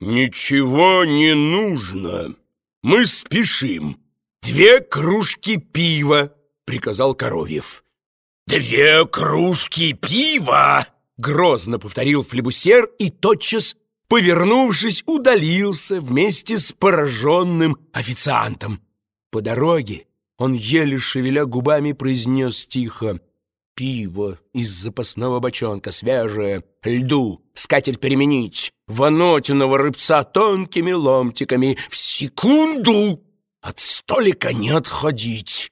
«Ничего не нужно. Мы спешим. Две кружки пива», — приказал Коровьев. «Две кружки пива!» — грозно повторил флебусер и тотчас, повернувшись, удалился вместе с пораженным официантом. По дороге он, еле шевеля губами, произнес тихо пиво из запасного бочонка, свежее, льду, скатерть переменить, ванотиного рыбца тонкими ломтиками, в секунду от столика не отходить.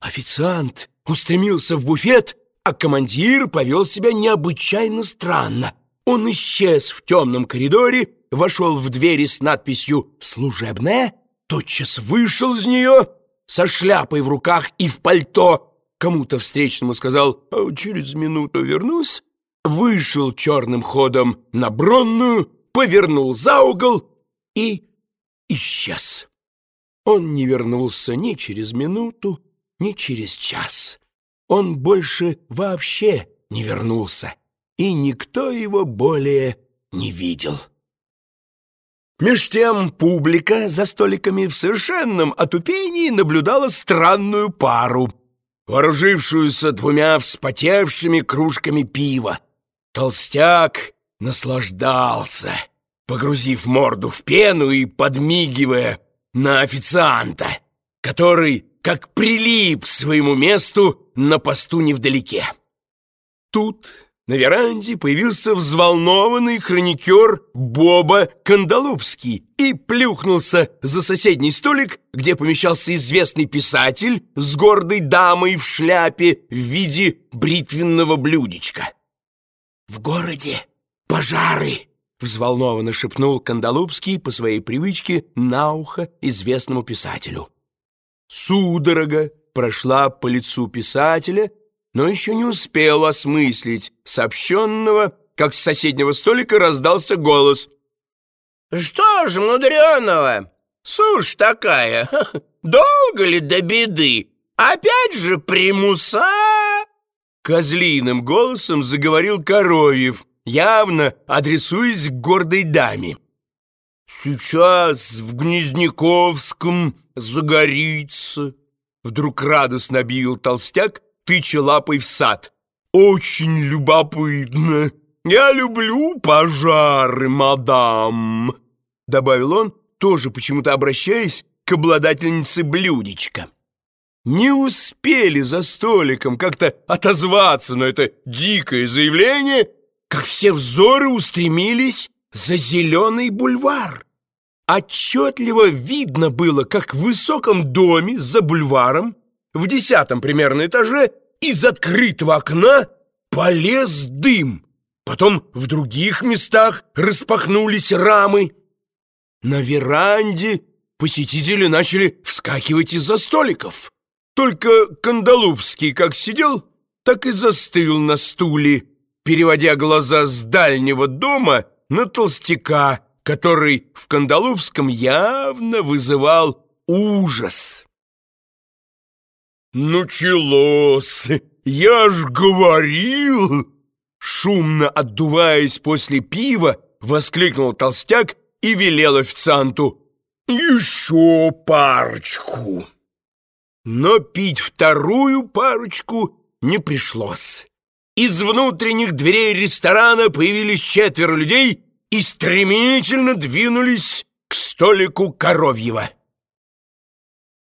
Официант устремился в буфет, а командир повел себя необычайно странно. Он исчез в темном коридоре, вошел в двери с надписью «Служебная», тотчас вышел из нее со шляпой в руках и в пальто, кому-то встречному сказал «А «Через минуту вернусь», вышел черным ходом на Бронную, повернул за угол и исчез. Он не вернулся ни через минуту, ни через час. Он больше вообще не вернулся, и никто его более не видел. Меж тем публика за столиками в совершенном отупении наблюдала странную пару — вооружившуюся двумя вспотевшими кружками пива. Толстяк наслаждался, погрузив морду в пену и подмигивая на официанта, который, как прилип к своему месту на посту невдалеке. Тут на веранде появился взволнованный хроникер Боба Кандалупский и плюхнулся за соседний столик, где помещался известный писатель с гордой дамой в шляпе в виде бритвенного блюдечка. «В городе пожары!» — взволнованно шепнул Кандалупский по своей привычке на ухо известному писателю. Судорога прошла по лицу писателя, но еще не успел осмыслить сообщенного, как с соседнего столика раздался голос. «Что ж, мудреного, сушь такая, долго ли до беды? Опять же примуса?» Козлиным голосом заговорил Коровьев, явно адресуясь к гордой даме. «Сейчас в Гнезняковском загорится», — вдруг радостно объявил толстяк, тыча лапой в сад. «Очень любопытно. Я люблю пожары, мадам», — добавил он, тоже почему-то обращаясь к обладательнице блюдечка. Не успели за столиком как-то отозваться на это дикое заявление, как все взоры устремились за зеленый бульвар. Отчетливо видно было, как в высоком доме за бульваром в десятом примерно этаже из открытого окна полез дым. Потом в других местах распахнулись рамы. На веранде посетители начали вскакивать из-за столиков. Только Кандалупский как сидел, так и застыл на стуле, переводя глаза с дальнего дома на толстяка, который в Кандалупском явно вызывал ужас. «Началось! Я ж говорил!» Шумно отдуваясь после пива, воскликнул толстяк и велел официанту «Еще парочку!» Но пить вторую парочку не пришлось. Из внутренних дверей ресторана появились четверо людей и стремительно двинулись к столику Коровьева.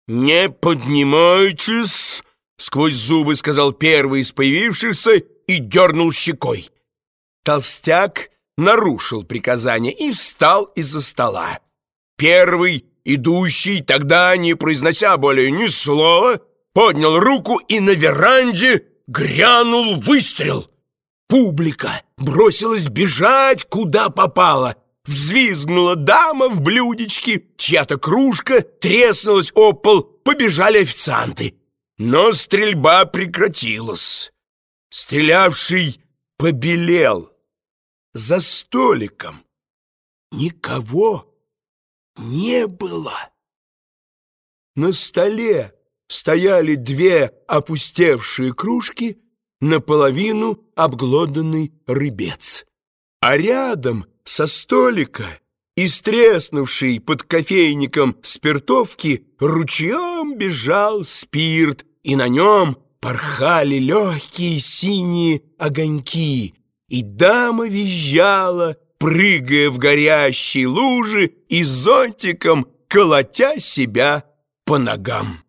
«Не поднимайтесь!» — сквозь зубы сказал первый из появившихся и дернул щекой. Толстяк нарушил приказание и встал из-за стола. Первый, идущий, тогда, не произнося более ни слова, поднял руку и на веранде грянул выстрел. Публика бросилась бежать, куда попало. Взвизгнула дама в блюдечке, чья-то кружка треснулась о пол, побежали официанты. Но стрельба прекратилась. Стрелявший побелел. За столиком никого не было. На столе стояли две опустевшие кружки, наполовину обглоданный рыбец. А рядом со столика Из треснувшей под кофейником спиртовки ручьем бежал спирт, и на нем порхали легкие синие огоньки, и дама визжала, прыгая в горящие лужи и зонтиком колотя себя по ногам.